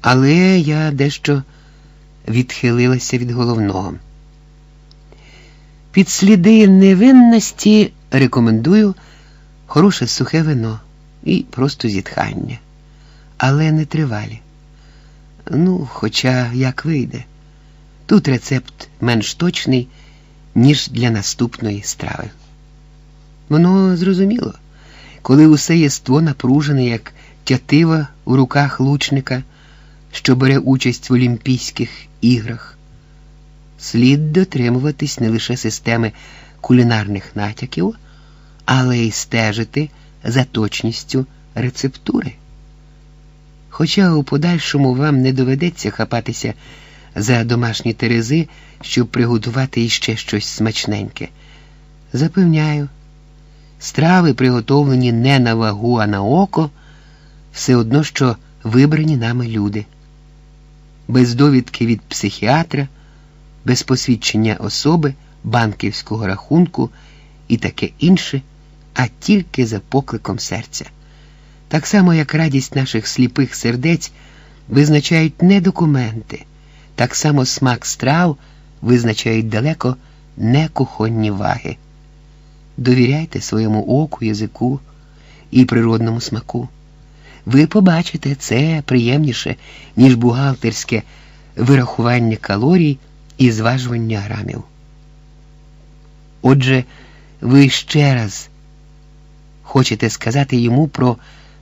Але я дещо відхилилася від головного. Під сліди невинності рекомендую хороше сухе вино і просто зітхання, але не тривалі. Ну, хоча як вийде. Тут рецепт менш точний, ніж для наступної страви. Воно зрозуміло, коли усе єство напружене, як тятива у руках лучника, що бере участь в Олімпійських іграх, слід дотримуватись не лише системи кулінарних натяків, але й стежити за точністю рецептури. Хоча у подальшому вам не доведеться хапатися за домашні терези, щоб приготувати іще щось смачненьке. Запевняю, страви, приготовлені не на вагу, а на око, все одно, що вибрані нами люди. Без довідки від психіатра, без посвідчення особи, банківського рахунку і таке інше, а тільки за покликом серця. Так само, як радість наших сліпих сердець визначають не документи, так само смак страв визначають далеко не кухонні ваги. Довіряйте своєму оку, язику і природному смаку. Ви побачите це приємніше, ніж бухгалтерське вирахування калорій і зважування грамів. Отже, ви ще раз хочете сказати йому про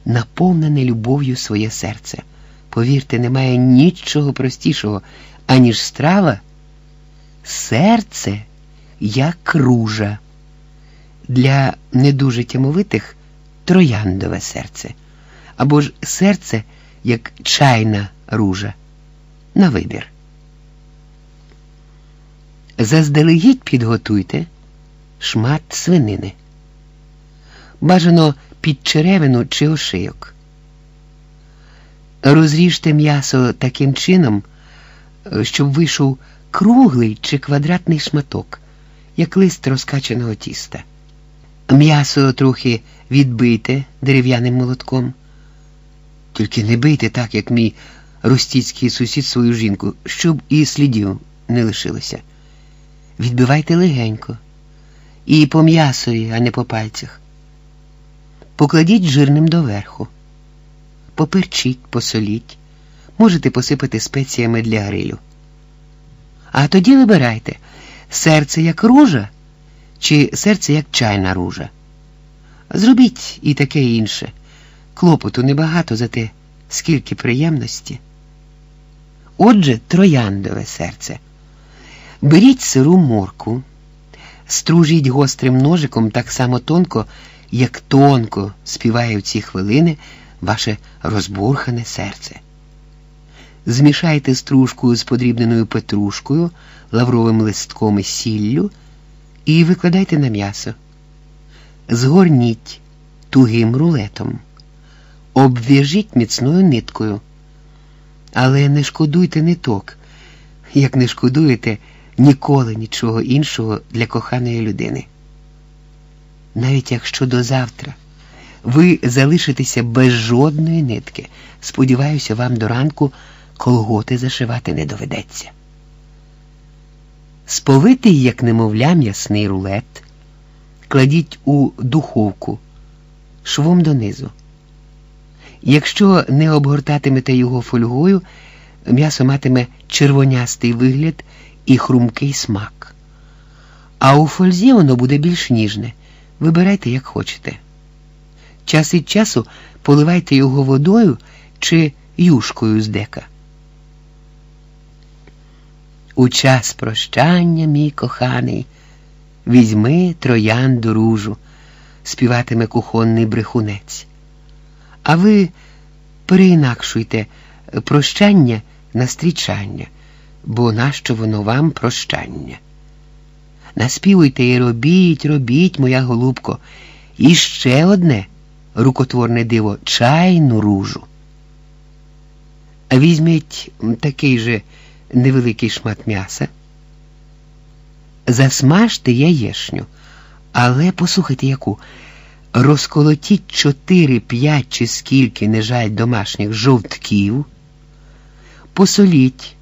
наповнене любов'ю своє серце. Повірте, немає нічого простішого, аніж страва, серце як ружа. Для не дуже тямовитих трояндове серце, або ж серце як чайна ружа. На вибір. Заздалегідь підготуйте шмат свинини. Бажано під черевину чи ошийок. Розріжте м'ясо таким чином, щоб вийшов круглий чи квадратний шматок, як лист розкачаного тіста. М'ясо трохи відбийте дерев'яним молотком. Тільки не бийте так, як мій ростіцький сусід свою жінку, щоб і слідів не лишилося. Відбивайте легенько і по м'ясові, а не по пальцях. Покладіть жирним доверху, поперчіть, посоліть, можете посипати спеціями для грилю. А тоді вибирайте серце як ружа чи серце як чайна ружа. Зробіть і таке інше. Клопоту небагато за те, скільки приємності. Отже, трояндове серце. Беріть сиру морку, стружіть гострим ножиком так само тонко, як тонко співає в ці хвилини ваше розбурхане серце. Змішайте стружку з подрібненою петрушкою, лавровим листком і сіллю і викладайте на м'ясо. Згорніть тугим рулетом, обв'яжіть міцною ниткою. Але не шкодуйте ниток, як не шкодуєте ніколи нічого іншого для коханої людини. Навіть якщо до завтра ви залишитеся без жодної нитки, сподіваюся, вам до ранку колготи зашивати не доведеться. Сповитий, як немовля, м'ясний рулет, кладіть у духовку швом донизу. Якщо не обгортатимете його фольгою, м'ясо матиме червонястий вигляд і хрумкий смак. А у фользі воно буде більш ніжне. Вибирайте, як хочете. Час від часу поливайте його водою чи юшкою з дека. У час прощання, мій коханий, візьми троянду ружу, співатиме кухонний брехунець. А ви переінакшуйте прощання на стрічання, бо нащо воно вам прощання? Наспівуйте і робіть, робіть, моя голубко, і ще одне рукотворне диво чайну ружу. А візьміть такий же невеликий шмат м'яса, засмажте яєшню, але послухайте яку. Розколотіть чотири, п'ять чи скільки не жаль домашніх жовтків, посоліть.